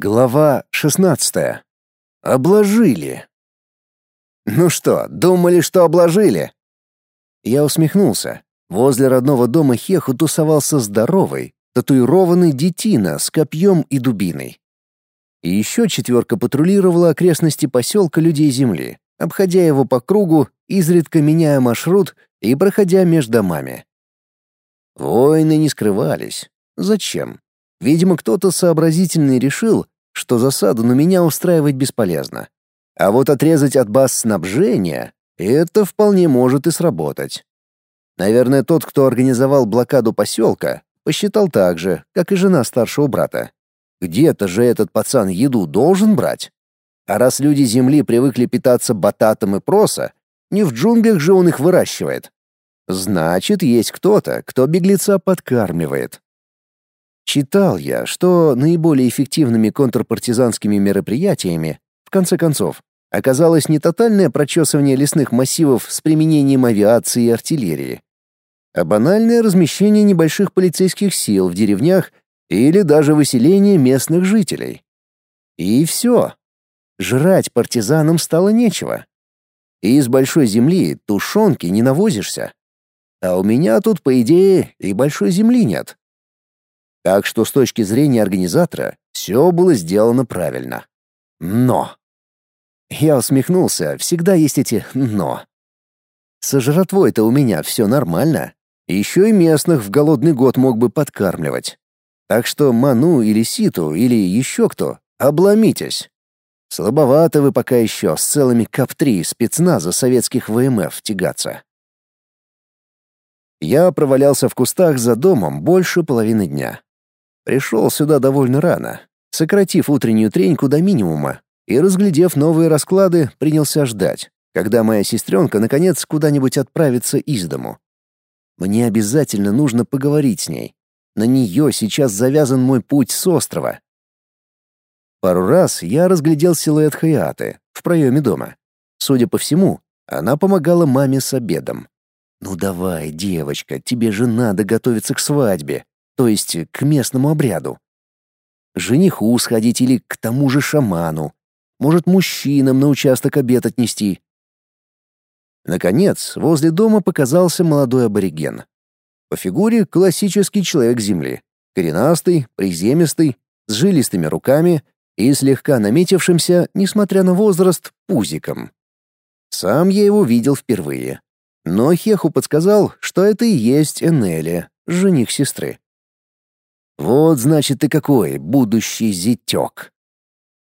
Глава 16. Обложили. Ну что, думали, что обложили? Я усмехнулся. Возле родного дома Хеху тусовался здоровый, татуированный детина с копьем и дубиной. И еще четверка патрулировала окрестности поселка людей Земли, обходя его по кругу, изредка меняя маршрут и проходя между домами. Воины не скрывались. Зачем? Видимо, кто-то сообразительный решил, что засаду на меня устраивать бесполезно. А вот отрезать от баз снабжения — это вполне может и сработать. Наверное, тот, кто организовал блокаду поселка, посчитал так же, как и жена старшего брата. Где-то же этот пацан еду должен брать. А раз люди Земли привыкли питаться бататом и проса, не в джунглях же он их выращивает. Значит, есть кто-то, кто беглеца подкармливает. Читал я, что наиболее эффективными контрпартизанскими мероприятиями, в конце концов, оказалось не тотальное прочесывание лесных массивов с применением авиации и артиллерии, а банальное размещение небольших полицейских сил в деревнях или даже выселение местных жителей. И все. Жрать партизанам стало нечего. И из большой земли тушенки не навозишься. А у меня тут, по идее, и большой земли нет. Так что с точки зрения организатора все было сделано правильно. Но... Я усмехнулся, всегда есть эти «но». Со жратвой-то у меня все нормально. Еще и местных в голодный год мог бы подкармливать. Так что Ману или Ситу или еще кто, обломитесь. Слабовато вы пока еще с целыми КАП-3 спецназа советских ВМФ тягаться. Я провалялся в кустах за домом больше половины дня. Пришел сюда довольно рано, сократив утреннюю треньку до минимума и, разглядев новые расклады, принялся ждать, когда моя сестренка наконец куда-нибудь отправится из дому. Мне обязательно нужно поговорить с ней. На нее сейчас завязан мой путь с острова. Пару раз я разглядел силуэт Хаяты в проеме дома. Судя по всему, она помогала маме с обедом. «Ну давай, девочка, тебе же надо готовиться к свадьбе то есть к местному обряду. Жениху сходить или к тому же шаману. Может, мужчинам на участок обед отнести. Наконец, возле дома показался молодой абориген. По фигуре классический человек Земли. Коренастый, приземистый, с жилистыми руками и слегка наметившимся, несмотря на возраст, пузиком. Сам я его видел впервые. Но Хеху подсказал, что это и есть Энели, жених сестры. Вот, значит, ты какой, будущий зятек.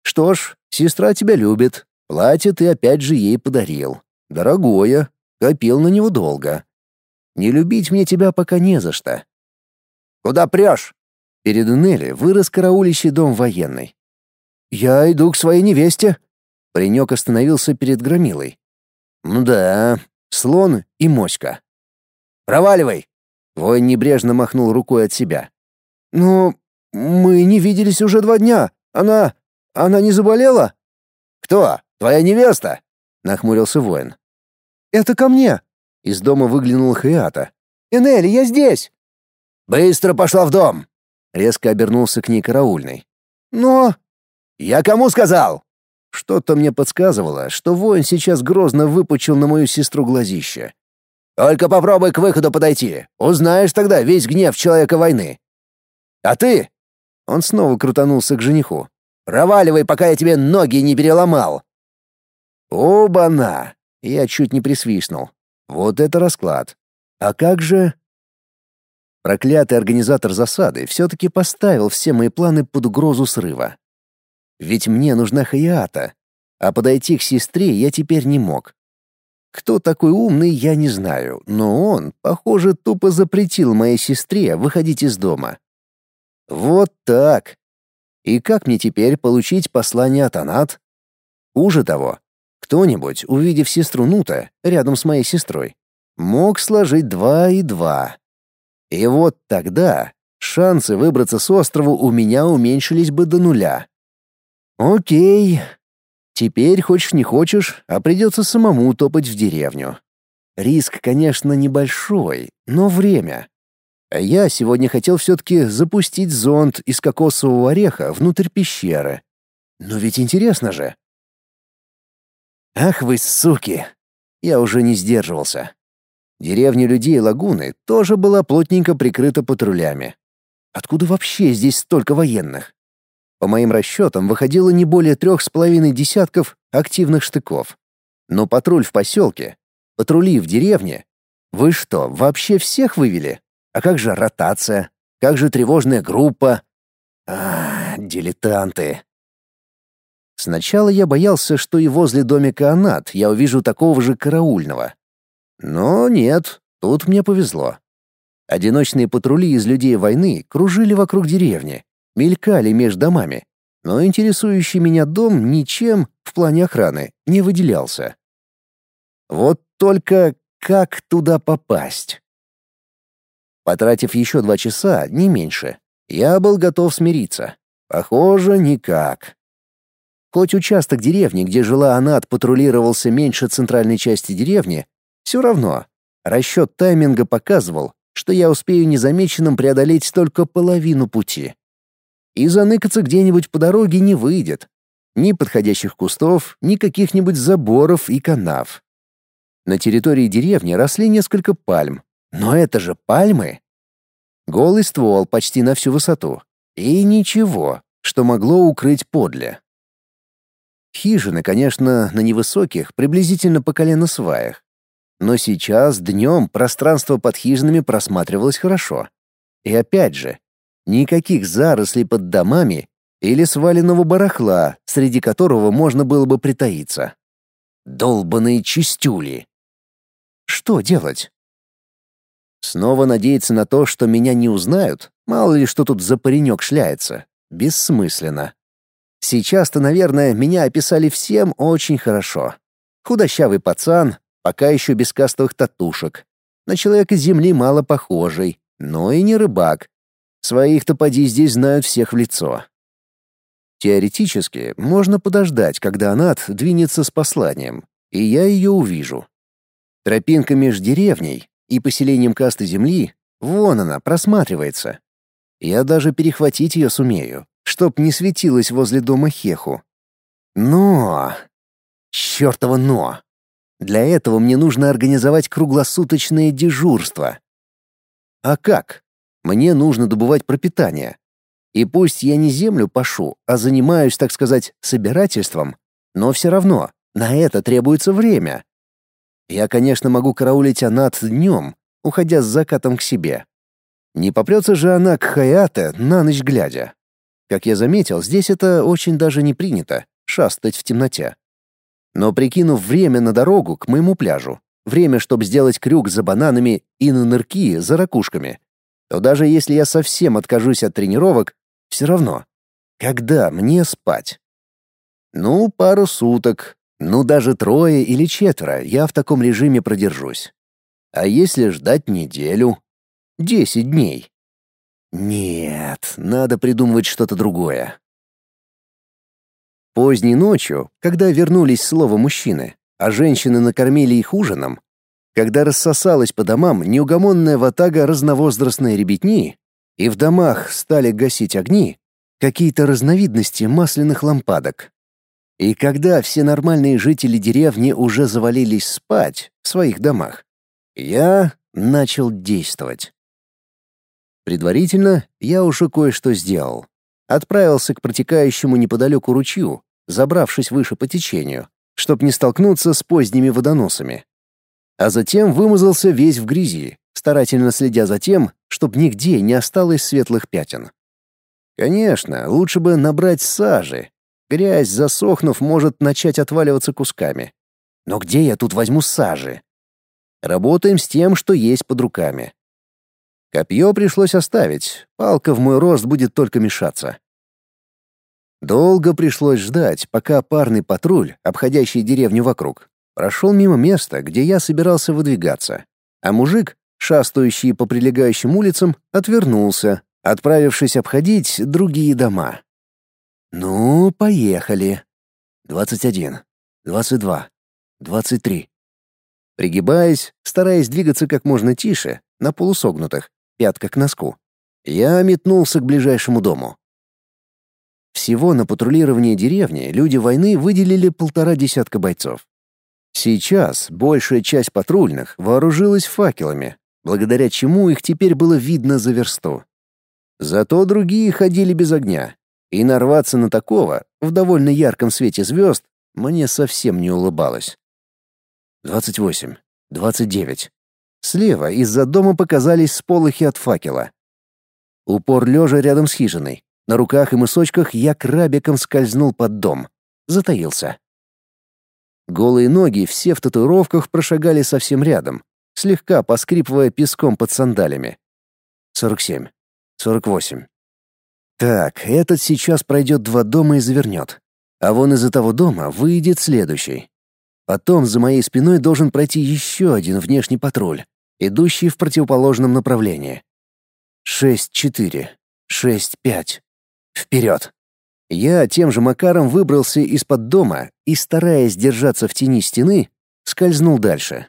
Что ж, сестра тебя любит. Платье ты опять же ей подарил. Дорогое, копил на него долго. Не любить мне тебя пока не за что. Куда прешь? Перед Нелли вырос караулищий дом военный. Я иду к своей невесте. Паренек остановился перед громилой. Ну да, слон и моська. Проваливай. Воин небрежно махнул рукой от себя. «Но мы не виделись уже два дня. Она... она не заболела?» «Кто? Твоя невеста?» — нахмурился воин. «Это ко мне!» — из дома выглянул Хиата. «Энели, я здесь!» «Быстро пошла в дом!» — резко обернулся к ней караульный. «Но...» «Я кому сказал?» Что-то мне подсказывало, что воин сейчас грозно выпучил на мою сестру глазище. «Только попробуй к выходу подойти. Узнаешь тогда весь гнев человека войны. А ты...» Он снова крутанулся к жениху. «Проваливай, пока я тебе ноги не переломал!» «Оба-на!» Я чуть не присвистнул. «Вот это расклад! А как же...» Проклятый организатор засады все-таки поставил все мои планы под угрозу срыва. Ведь мне нужна Хаята, а подойти к сестре я теперь не мог. Кто такой умный, я не знаю, но он, похоже, тупо запретил моей сестре выходить из дома. Вот так. И как мне теперь получить послание от Анат? Хуже того, кто-нибудь, увидев сестру Нута рядом с моей сестрой, мог сложить два и два. И вот тогда шансы выбраться с острова у меня уменьшились бы до нуля. Окей. Теперь, хочешь не хочешь, а придется самому топать в деревню. Риск, конечно, небольшой, но время. А я сегодня хотел все-таки запустить зонд из кокосового ореха внутрь пещеры, Но ведь интересно же. Ах вы суки! Я уже не сдерживался. Деревня людей Лагуны тоже была плотненько прикрыта патрулями. Откуда вообще здесь столько военных? По моим расчетам, выходило не более трех с половиной десятков активных штыков. Но патруль в поселке, патрули в деревне. Вы что, вообще всех вывели? А как же ротация? Как же тревожная группа? А, дилетанты. Сначала я боялся, что и возле домика Анат я увижу такого же караульного. Но нет, тут мне повезло. Одиночные патрули из людей войны кружили вокруг деревни, мелькали между домами, но интересующий меня дом ничем в плане охраны не выделялся. Вот только как туда попасть? Потратив еще два часа, не меньше, я был готов смириться. Похоже, никак. Хоть участок деревни, где жила Анат, патрулировался меньше центральной части деревни, все равно расчет тайминга показывал, что я успею незамеченным преодолеть только половину пути и заныкаться где-нибудь по дороге не выйдет. Ни подходящих кустов, ни каких-нибудь заборов и канав. На территории деревни росли несколько пальм. Но это же пальмы! Голый ствол почти на всю высоту. И ничего, что могло укрыть подле. Хижины, конечно, на невысоких, приблизительно по колено сваях. Но сейчас днем пространство под хижинами просматривалось хорошо. И опять же, Никаких зарослей под домами или сваленного барахла, среди которого можно было бы притаиться. Долбаные чистюли. Что делать? Снова надеяться на то, что меня не узнают, мало ли что тут за паренек шляется. Бессмысленно. Сейчас-то, наверное, меня описали всем очень хорошо. Худощавый пацан, пока еще без кастовых татушек. На человека земли мало похожий, но и не рыбак, Своих-то поди здесь знают всех в лицо. Теоретически, можно подождать, когда Анат двинется с посланием, и я ее увижу. Тропинка между деревней и поселением касты земли, вон она, просматривается. Я даже перехватить ее сумею, чтоб не светилась возле дома Хеху. Но... Чёртово но! Для этого мне нужно организовать круглосуточное дежурство. А как? Мне нужно добывать пропитание. И пусть я не землю пашу, а занимаюсь, так сказать, собирательством, но все равно на это требуется время. Я, конечно, могу караулить Анат днем, уходя с закатом к себе. Не попрется же она к Хаяте на ночь глядя. Как я заметил, здесь это очень даже не принято — шастать в темноте. Но прикинув время на дорогу к моему пляжу, время, чтобы сделать крюк за бананами и на нырки за ракушками, то даже если я совсем откажусь от тренировок, все равно, когда мне спать? Ну, пару суток, ну даже трое или четверо я в таком режиме продержусь. А если ждать неделю? Десять дней? Нет, надо придумывать что-то другое. Поздней ночью, когда вернулись слово мужчины, а женщины накормили их ужином, когда рассосалась по домам неугомонная ватага разновозрастной ребятни, и в домах стали гасить огни, какие-то разновидности масляных лампадок. И когда все нормальные жители деревни уже завалились спать в своих домах, я начал действовать. Предварительно я уже кое-что сделал. Отправился к протекающему неподалеку ручью, забравшись выше по течению, чтобы не столкнуться с поздними водоносами а затем вымазался весь в грязи, старательно следя за тем, чтобы нигде не осталось светлых пятен. Конечно, лучше бы набрать сажи. Грязь, засохнув, может начать отваливаться кусками. Но где я тут возьму сажи? Работаем с тем, что есть под руками. Копье пришлось оставить, палка в мой рост будет только мешаться. Долго пришлось ждать, пока парный патруль, обходящий деревню вокруг, прошел мимо места, где я собирался выдвигаться, а мужик, шастающий по прилегающим улицам, отвернулся, отправившись обходить другие дома. «Ну, поехали. Двадцать один, двадцать два, двадцать три». Пригибаясь, стараясь двигаться как можно тише, на полусогнутых, пятка к носку, я метнулся к ближайшему дому. Всего на патрулирование деревни люди войны выделили полтора десятка бойцов. Сейчас большая часть патрульных вооружилась факелами, благодаря чему их теперь было видно за версту. Зато другие ходили без огня, и нарваться на такого в довольно ярком свете звезд мне совсем не улыбалось. 28. 29. Слева из-за дома показались сполохи от факела. Упор лежа рядом с хижиной. На руках и мысочках я крабиком скользнул под дом. Затаился. Голые ноги все в татуировках прошагали совсем рядом, слегка поскрипывая песком под сандалями. 47. 48. Так, этот сейчас пройдет два дома и завернет. А вон из-за того дома выйдет следующий. Потом за моей спиной должен пройти еще один внешний патруль, идущий в противоположном направлении. Шесть-четыре. Шесть-пять. Вперед! Я тем же макаром выбрался из-под дома и, стараясь держаться в тени стены, скользнул дальше.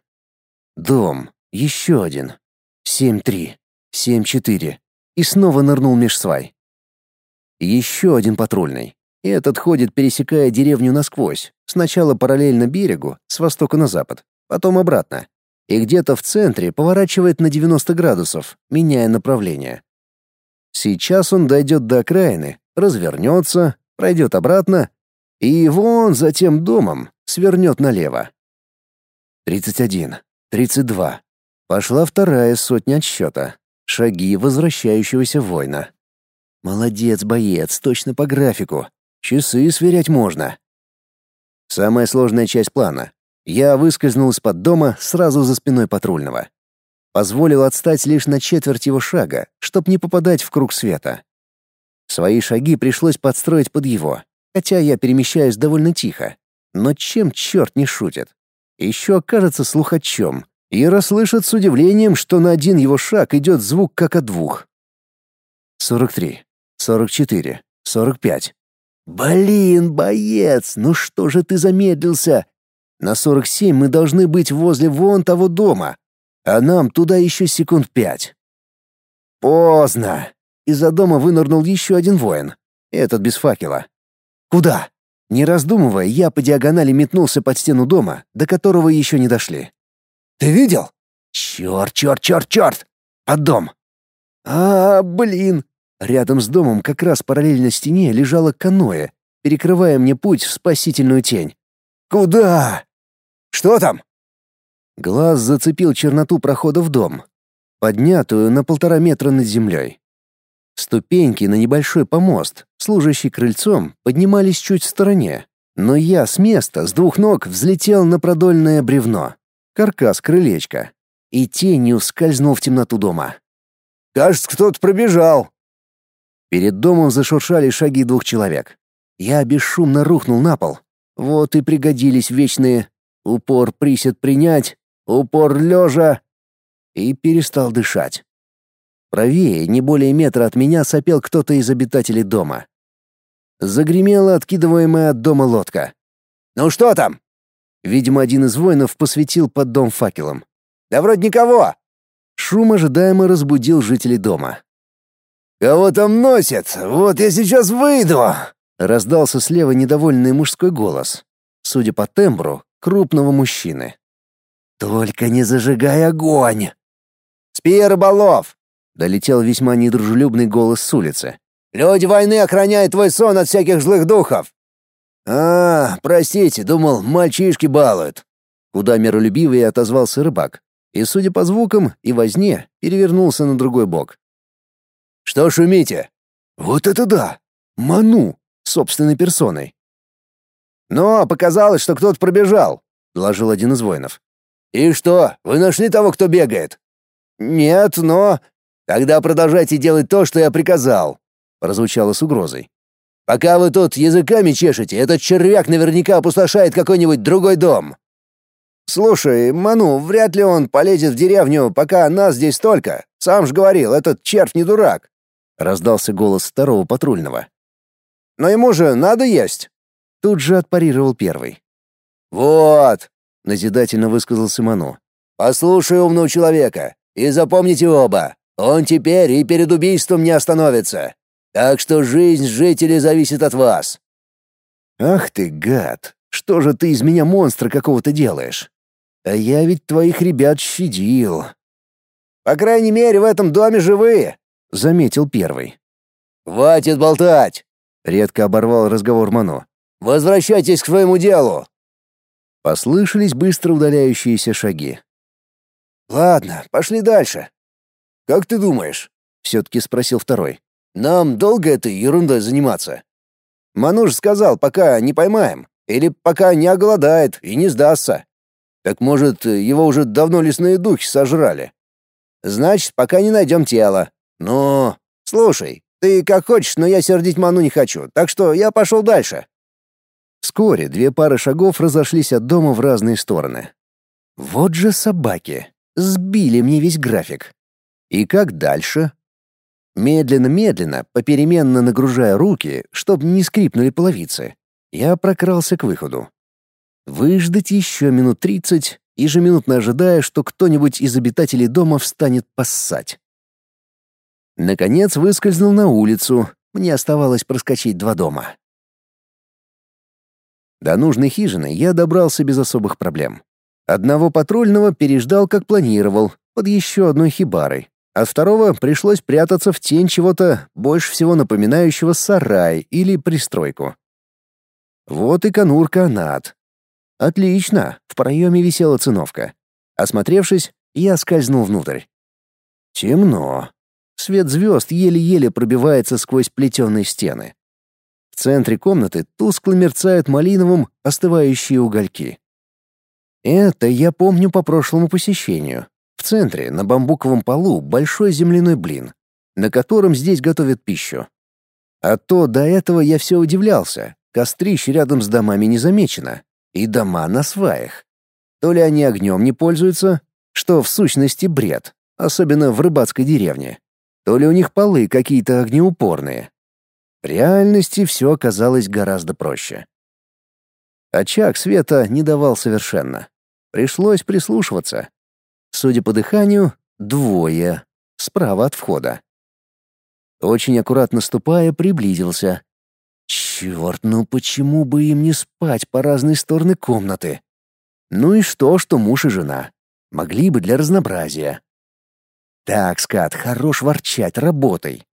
Дом. Еще один. Семь-три. Семь-четыре. И снова нырнул меж свай. Еще один патрульный. Этот ходит, пересекая деревню насквозь, сначала параллельно берегу, с востока на запад, потом обратно. И где-то в центре поворачивает на 90 градусов, меняя направление. Сейчас он дойдет до окраины, развернется, пройдет обратно и вон за тем домом свернет налево. 31, 32. Пошла вторая сотня отсчета. Шаги возвращающегося воина. Молодец, боец, точно по графику. Часы сверять можно. Самая сложная часть плана. Я выскользнул из-под дома сразу за спиной патрульного. Позволил отстать лишь на четверть его шага, чтоб не попадать в круг света. Свои шаги пришлось подстроить под его, хотя я перемещаюсь довольно тихо. Но чем черт не шутит? Еще окажется слухачом и расслышит с удивлением, что на один его шаг идет звук как от двух. 43, 44, 45. «Блин, боец, ну что же ты замедлился? На 47 мы должны быть возле вон того дома, а нам туда еще секунд пять». «Поздно!» Из-за дома вынырнул еще один воин. Этот без факела. «Куда?» Не раздумывая, я по диагонали метнулся под стену дома, до которого еще не дошли. «Ты видел?» «Черт, черт, черт, черт! Под дом!» «А, блин!» Рядом с домом как раз параллельно стене лежало каноэ, перекрывая мне путь в спасительную тень. «Куда?» «Что там?» Глаз зацепил черноту прохода в дом, поднятую на полтора метра над землей. Ступеньки на небольшой помост, служащий крыльцом, поднимались чуть в стороне, но я с места, с двух ног, взлетел на продольное бревно, каркас крылечка, и тенью скользнул в темноту дома. «Кажется, кто-то пробежал». Перед домом зашуршали шаги двух человек. Я бесшумно рухнул на пол. Вот и пригодились вечные «упор присед принять», «упор лежа» и перестал дышать. Правее, не более метра от меня, сопел кто-то из обитателей дома. Загремела откидываемая от дома лодка. «Ну что там?» Видимо, один из воинов посветил под дом факелом. «Да вроде никого!» Шум ожидаемо разбудил жителей дома. «Кого там носят? Вот я сейчас выйду!» Раздался слева недовольный мужской голос. Судя по тембру, крупного мужчины. «Только не зажигай огонь!» «Спи, рыболов! долетел весьма недружелюбный голос с улицы. «Люди войны охраняют твой сон от всяких злых духов!» «А, простите, думал, мальчишки балуют!» Куда миролюбивее отозвался рыбак, и, судя по звукам и возне, перевернулся на другой бок. «Что шумите?» «Вот это да! Ману! Собственной персоной!» «Но показалось, что кто-то пробежал», — доложил один из воинов. «И что, вы нашли того, кто бегает?» «Нет, но «Тогда продолжайте делать то, что я приказал», — прозвучало с угрозой. «Пока вы тут языками чешете, этот червяк наверняка опустошает какой-нибудь другой дом». «Слушай, Ману, вряд ли он полезет в деревню, пока нас здесь столько. Сам же говорил, этот червь не дурак», — раздался голос второго патрульного. «Но ему же надо есть», — тут же отпарировал первый. «Вот», — назидательно высказался Ману. «Послушай умного человека и запомните оба, он теперь и перед убийством не остановится. Так что жизнь жителей зависит от вас». «Ах ты, гад! Что же ты из меня монстра какого-то делаешь? А я ведь твоих ребят щадил». «По крайней мере, в этом доме живые», — заметил первый. «Хватит болтать!» — редко оборвал разговор Мано. «Возвращайтесь к своему делу!» Послышались быстро удаляющиеся шаги. «Ладно, пошли дальше». «Как ты думаешь?» — все-таки спросил второй. «Нам долго этой ерундой заниматься?» «Мануш сказал, пока не поймаем. Или пока не оголодает и не сдастся. Так может, его уже давно лесные духи сожрали? Значит, пока не найдем тело. Но... Слушай, ты как хочешь, но я сердить Ману не хочу, так что я пошел дальше». Вскоре две пары шагов разошлись от дома в разные стороны. Вот же собаки. Сбили мне весь график. И как дальше? Медленно-медленно, попеременно нагружая руки, чтобы не скрипнули половицы, я прокрался к выходу. Выждать еще минут тридцать, ежеминутно ожидая, что кто-нибудь из обитателей дома встанет поссать. Наконец выскользнул на улицу, мне оставалось проскочить два дома. До нужной хижины я добрался без особых проблем. Одного патрульного переждал, как планировал, под еще одной хибарой. От второго пришлось прятаться в тень чего-то больше всего напоминающего сарай или пристройку. Вот и конурка Анат. Отлично, в проеме висела циновка. Осмотревшись, я скользнул внутрь. Темно. Свет звезд еле-еле пробивается сквозь плетеные стены. В центре комнаты тускло мерцают малиновым остывающие угольки. Это я помню по прошлому посещению. В центре, на бамбуковом полу, большой земляной блин, на котором здесь готовят пищу. А то до этого я все удивлялся. Кострищ рядом с домами не замечено. И дома на сваях. То ли они огнем не пользуются, что в сущности бред, особенно в рыбацкой деревне, то ли у них полы какие-то огнеупорные, в реальности все оказалось гораздо проще. Очаг света не давал совершенно. Пришлось прислушиваться. Судя по дыханию, двое, справа от входа. Очень аккуратно ступая, приблизился. Черт, ну почему бы им не спать по разные стороны комнаты? Ну и что, что муж и жена? Могли бы для разнообразия. Так, скат, хорош ворчать, работай.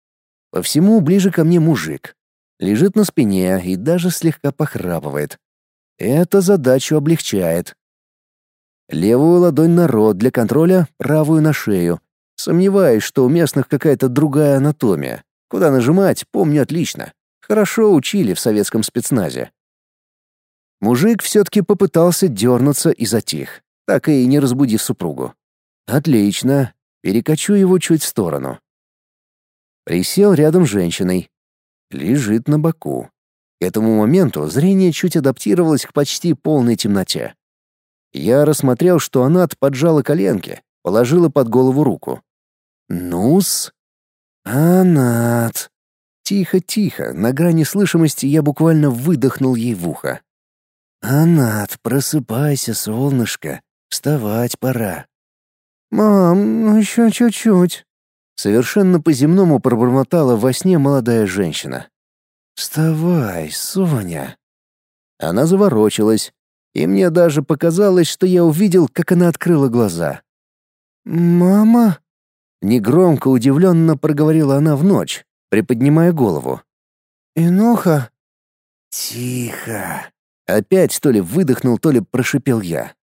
По всему ближе ко мне мужик. Лежит на спине и даже слегка похрапывает. Это задачу облегчает. Левую ладонь на рот для контроля, правую на шею. Сомневаюсь, что у местных какая-то другая анатомия. Куда нажимать, помню отлично. Хорошо учили в советском спецназе. Мужик все-таки попытался дернуться и затих, так и не разбудив супругу. Отлично. Перекачу его чуть в сторону. Присел рядом с женщиной. Лежит на боку. К этому моменту зрение чуть адаптировалось к почти полной темноте. Я рассмотрел, что она поджала коленки, положила под голову руку. Нус? Анат. Тихо-тихо, на грани слышимости я буквально выдохнул ей в ухо. «Анат, просыпайся, солнышко. Вставать пора». «Мам, ну еще чуть-чуть», Совершенно по-земному пробормотала во сне молодая женщина. «Вставай, Соня!» Она заворочилась, и мне даже показалось, что я увидел, как она открыла глаза. «Мама?» Негромко, удивленно проговорила она в ночь, приподнимая голову. «Инуха?» «Тихо!» Опять то ли выдохнул, то ли прошипел я.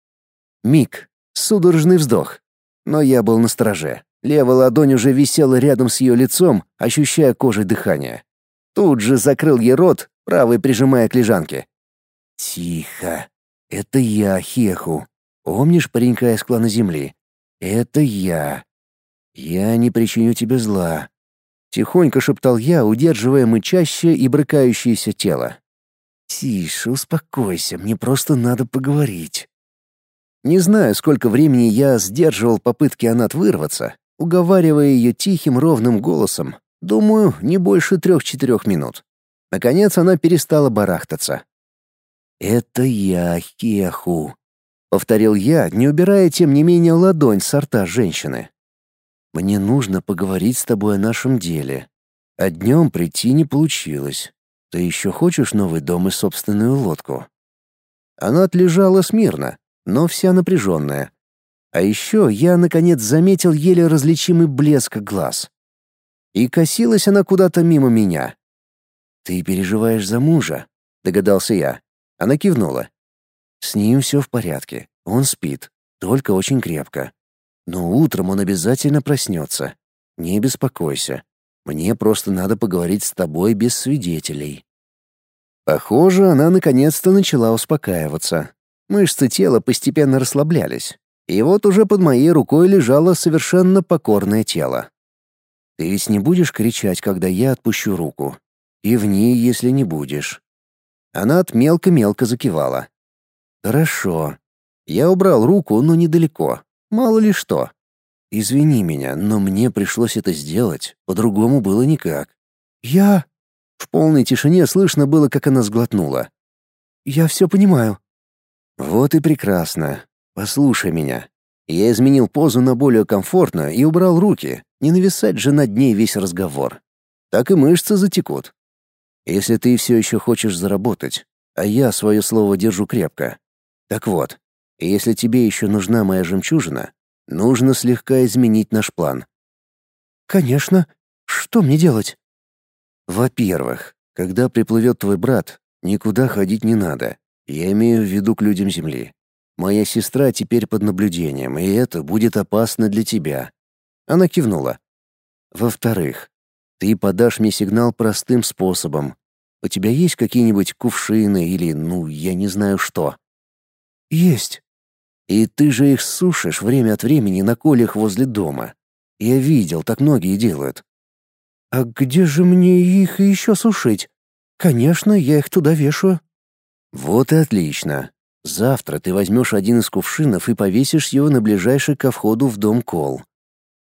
Миг, судорожный вздох, но я был на страже. Левая ладонь уже висела рядом с ее лицом, ощущая кожей дыхание. Тут же закрыл ей рот, правой прижимая к лежанке. «Тихо. Это я, Хеху. Помнишь паренька из клана Земли? Это я. Я не причиню тебе зла». Тихонько шептал я, удерживая мычащее и брыкающееся тело. «Тише, успокойся, мне просто надо поговорить». Не знаю, сколько времени я сдерживал попытки Анат вырваться, уговаривая ее тихим ровным голосом, думаю, не больше трех-четырех минут. Наконец она перестала барахтаться. «Это я, Хеху», — повторил я, не убирая, тем не менее, ладонь с рта женщины. «Мне нужно поговорить с тобой о нашем деле. А днем прийти не получилось. Ты еще хочешь новый дом и собственную лодку?» Она отлежала смирно, но вся напряженная. А еще я, наконец, заметил еле различимый блеск глаз. И косилась она куда-то мимо меня. «Ты переживаешь за мужа?» — догадался я. Она кивнула. «С ним все в порядке. Он спит, только очень крепко. Но утром он обязательно проснется. Не беспокойся. Мне просто надо поговорить с тобой без свидетелей». Похоже, она наконец-то начала успокаиваться. Мышцы тела постепенно расслаблялись. И вот уже под моей рукой лежало совершенно покорное тело. «Ты ведь не будешь кричать, когда я отпущу руку? И в ней, если не будешь». Она от мелко-мелко закивала. «Хорошо». Я убрал руку, но недалеко. Мало ли что. Извини меня, но мне пришлось это сделать, по-другому было никак. Я... В полной тишине слышно было, как она сглотнула. Я все понимаю. Вот и прекрасно. Послушай меня. Я изменил позу на более комфортно и убрал руки, не нависать же над ней весь разговор. Так и мышцы затекут. Если ты все еще хочешь заработать, а я свое слово держу крепко. Так вот, если тебе еще нужна моя жемчужина, Нужно слегка изменить наш план. Конечно. Что мне делать? Во-первых, когда приплывет твой брат, никуда ходить не надо. Я имею в виду к людям Земли. Моя сестра теперь под наблюдением, и это будет опасно для тебя. Она кивнула. Во-вторых, ты подашь мне сигнал простым способом. У тебя есть какие-нибудь кувшины или, ну, я не знаю что? Есть. И ты же их сушишь время от времени на колях возле дома. Я видел, так многие делают. А где же мне их еще сушить? Конечно, я их туда вешаю. Вот и отлично. Завтра ты возьмешь один из кувшинов и повесишь его на ближайший ко входу в дом кол.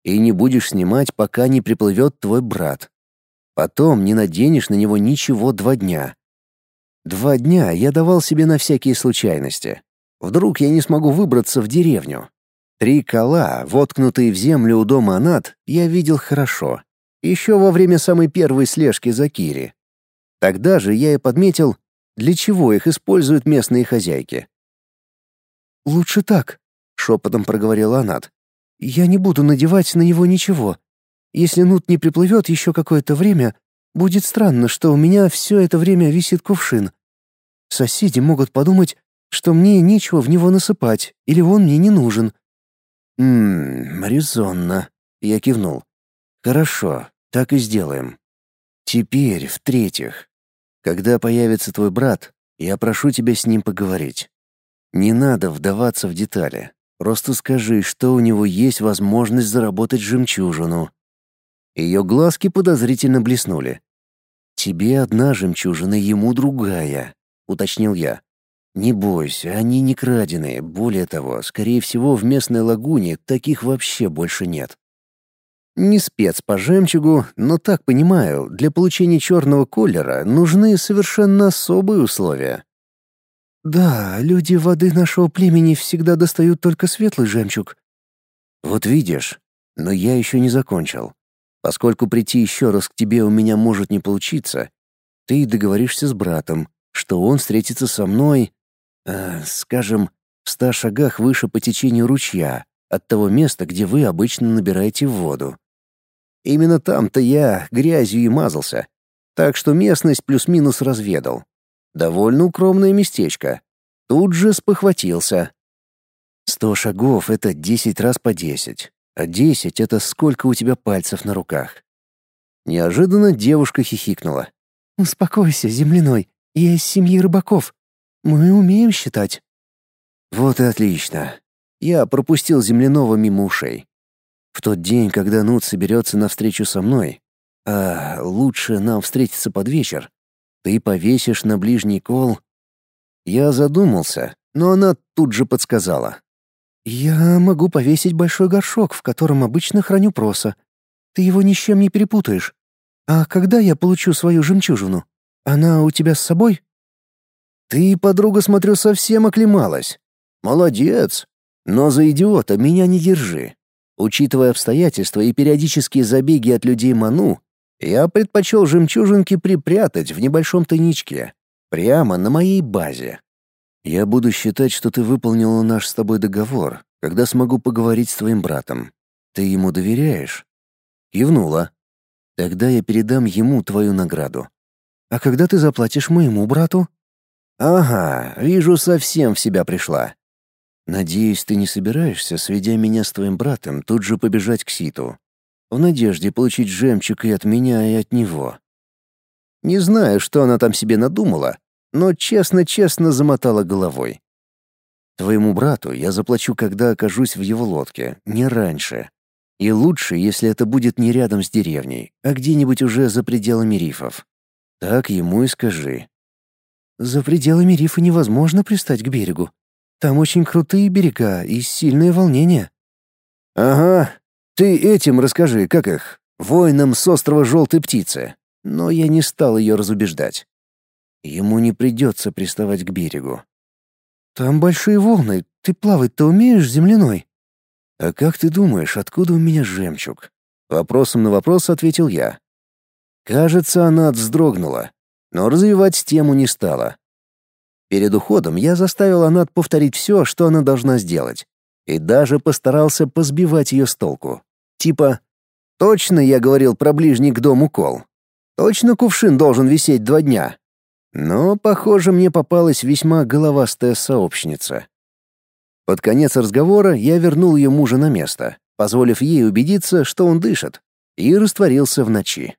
И не будешь снимать, пока не приплывет твой брат. Потом не наденешь на него ничего два дня. Два дня я давал себе на всякие случайности. Вдруг я не смогу выбраться в деревню. Три кола, воткнутые в землю у дома Анат, я видел хорошо. Еще во время самой первой слежки за Кири. Тогда же я и подметил, для чего их используют местные хозяйки. «Лучше так», — шепотом проговорила Анат. «Я не буду надевать на него ничего. Если Нут не приплывет еще какое-то время, будет странно, что у меня все это время висит кувшин. Соседи могут подумать, что мне нечего в него насыпать, или он мне не нужен». «Ммм, резонно», — я кивнул. «Хорошо, так и сделаем. Теперь, в-третьих, когда появится твой брат, я прошу тебя с ним поговорить. Не надо вдаваться в детали. Просто скажи, что у него есть возможность заработать жемчужину». Ее глазки подозрительно блеснули. «Тебе одна жемчужина, ему другая», — уточнил я. Не бойся, они не краденые. Более того, скорее всего, в местной лагуне таких вообще больше нет. Не спец по жемчугу, но так понимаю, для получения черного колера нужны совершенно особые условия. Да, люди воды нашего племени всегда достают только светлый жемчуг. Вот видишь, но я еще не закончил. Поскольку прийти еще раз к тебе у меня может не получиться, ты договоришься с братом, что он встретится со мной э, скажем, в ста шагах выше по течению ручья, от того места, где вы обычно набираете воду. Именно там-то я грязью и мазался, так что местность плюс-минус разведал. Довольно укромное местечко. Тут же спохватился. Сто шагов — это десять раз по десять, а десять — это сколько у тебя пальцев на руках. Неожиданно девушка хихикнула. «Успокойся, земляной, я из семьи рыбаков. Мы умеем считать. Вот и отлично. Я пропустил земляного мимо ушей. В тот день, когда Нут соберется навстречу со мной, а лучше нам встретиться под вечер, ты повесишь на ближний кол. Я задумался, но она тут же подсказала. Я могу повесить большой горшок, в котором обычно храню проса. Ты его ни с чем не перепутаешь. А когда я получу свою жемчужину? Она у тебя с собой? Ты, подруга, смотрю, совсем оклемалась. Молодец. Но за идиота меня не держи. Учитывая обстоятельства и периодические забеги от людей Ману, Я предпочел жемчужинки припрятать в небольшом тайничке, прямо на моей базе. Я буду считать, что ты выполнила наш с тобой договор, когда смогу поговорить с твоим братом. Ты ему доверяешь? Кивнула. Тогда я передам ему твою награду. А когда ты заплатишь моему брату? Ага, вижу, совсем в себя пришла. Надеюсь, ты не собираешься, сведя меня с твоим братом, тут же побежать к Ситу, в надежде получить жемчуг и от меня, и от него. Не знаю, что она там себе надумала, но честно-честно замотала головой. Твоему брату я заплачу, когда окажусь в его лодке, не раньше. И лучше, если это будет не рядом с деревней, а где-нибудь уже за пределами рифов. Так ему и скажи. За пределами рифа невозможно пристать к берегу. Там очень крутые берега и сильное волнение. Ага, ты этим расскажи, как их, воинам с острова Желтой Птицы. Но я не стал ее разубеждать. Ему не придется приставать к берегу. «Там большие волны. Ты плавать-то умеешь земляной?» «А как ты думаешь, откуда у меня жемчуг?» Вопросом на вопрос ответил я. Кажется, она вздрогнула, но развивать тему не стала. Перед уходом я заставил Анат повторить все, что она должна сделать, и даже постарался позбивать ее с толку. Типа «Точно я говорил про ближний к дому кол? Точно кувшин должен висеть два дня?» Но, похоже, мне попалась весьма головастая сообщница. Под конец разговора я вернул ее мужа на место, позволив ей убедиться, что он дышит, и растворился в ночи.